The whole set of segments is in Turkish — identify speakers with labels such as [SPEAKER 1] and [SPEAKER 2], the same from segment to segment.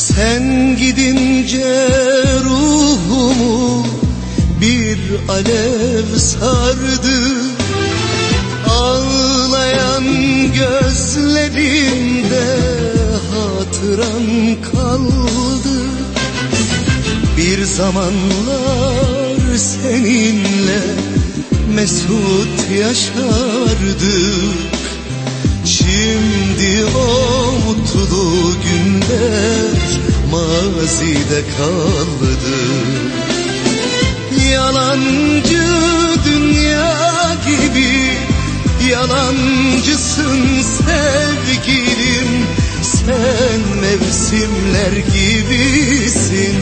[SPEAKER 1] Sen gidince ruhumu bir alev sardı. Ağlayan gözlerimde hatıran kaldı. Bir zamanlar seninle mesut yaşardık. Şimdi o mutlu mazide kaldı Yalancı dünya gibi Yalancısın sevgilim. Sen mevsimler gibisin.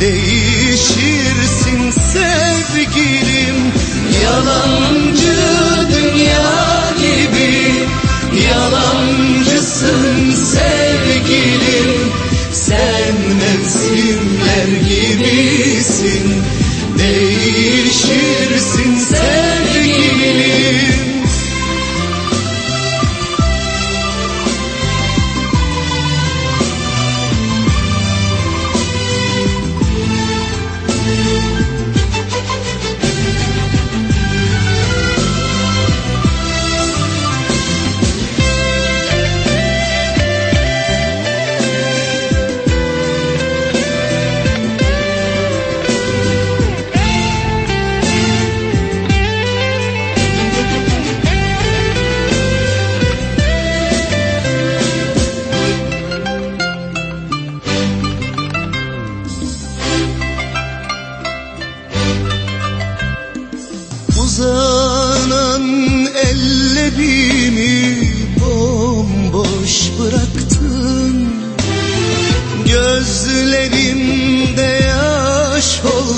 [SPEAKER 1] Değişirsin sevgilim Değişirsin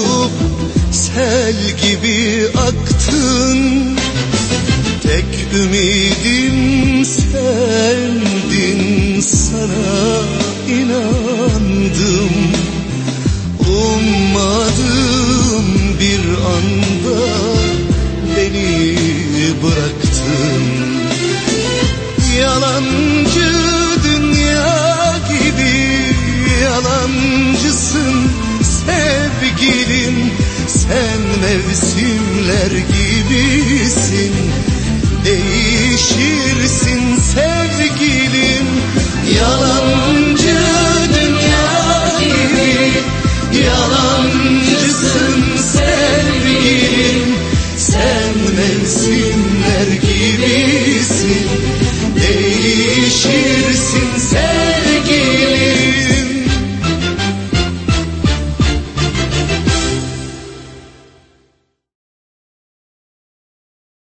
[SPEAKER 1] olup sel gibi aktın. Tek ümidim sevgilim Sen mevsimler gibisin. Değişirsin.